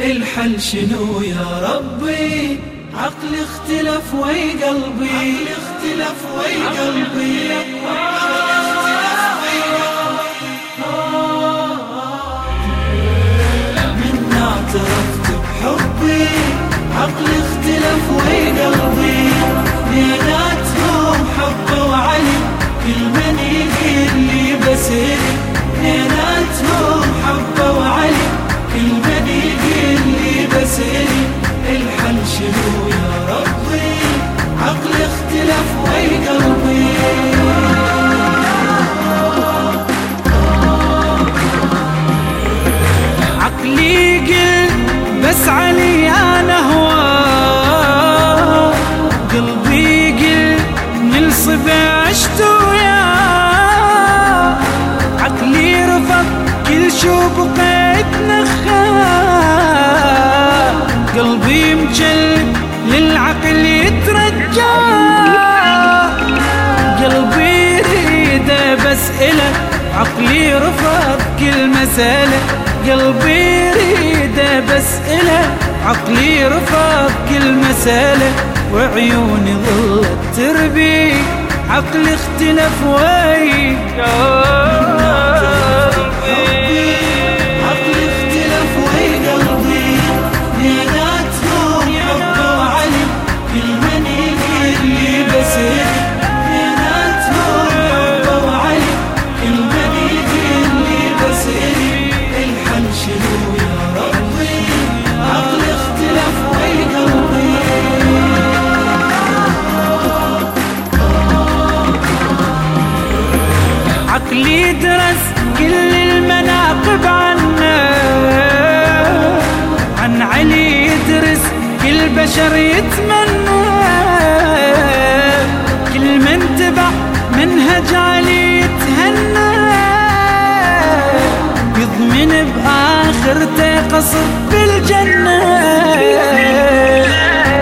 الحل شنو يا ربي؟ عقلي اختلف وي قلبي. عقلي اختلف وي قلبي. وياه عقلي رفض كل شو بقيت نخا قلبي مجلد للعقل يترجى. قلبي يريده بس إله عقلي رفض كل مسألة. قلبي يريده بس إله عقلي رفض كل مسألة. وعيوني ظلت تربي. عقلي اختلف ويا كل بشر يتمنى كل من تبع منهج علي يتهنى. يضمن بآخرته قصر بالجنة.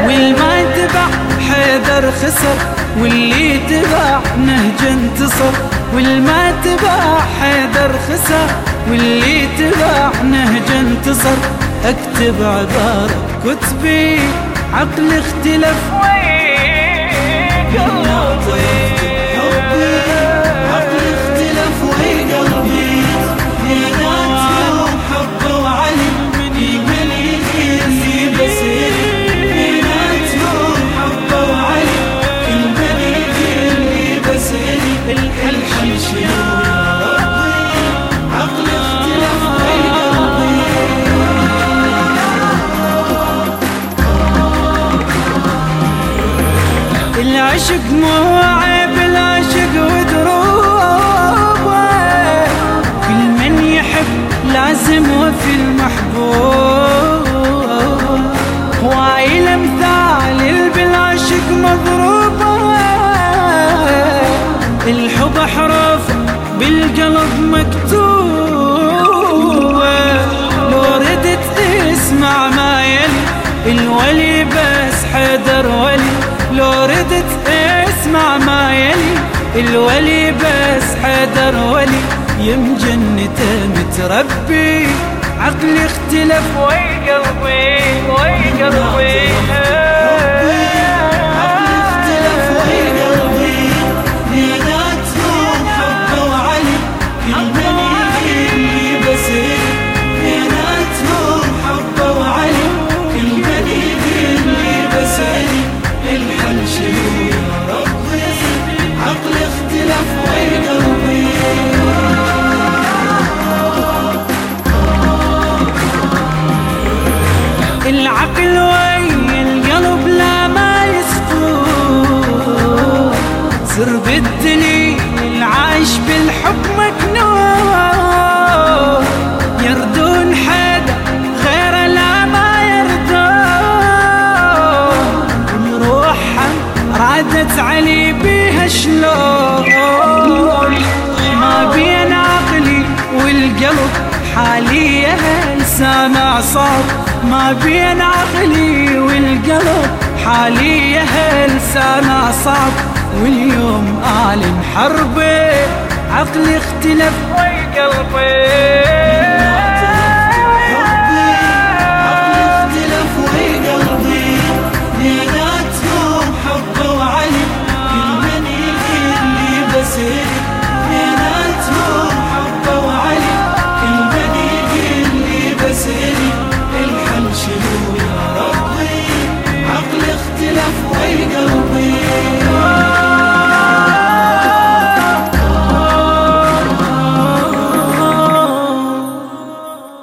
والما يتبع حيدر خسر واللي تبع نهج انتصر. والما تبع حيدر خسر واللي تبع نهج انتصر. اكتب عبارة كتبي عقل اختلف حبي العشق مو عيب العشق ودروبه. كل من يحب لازم وفي المحبوب. هواي الامثال بالعشق مضروبه. الحب حرف بالقلب مكتوبة. لو ردت تسمع ما يلي الولي بس حيدر ولي الولي بس حيدر ولي يم جنته متربي. عقلي اختلف وي قلبي وي قلبي. العقل ويا القلب لا ما يسفو سر بالدليل العايش بالحب مكنون. يردون حدا غير لا ما يردون. ونروحها رادت علي بيها شلون. ما بين عقلي والقلب حاليا سامع صوت. ما بين عقلي والقلب حاليا سامع صوت واليوم أعلن حربي عقلي اختلف وي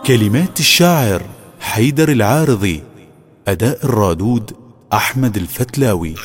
كلمات الشاعر حيدر العارضي أداء الرادود أحمد الفتلاوي.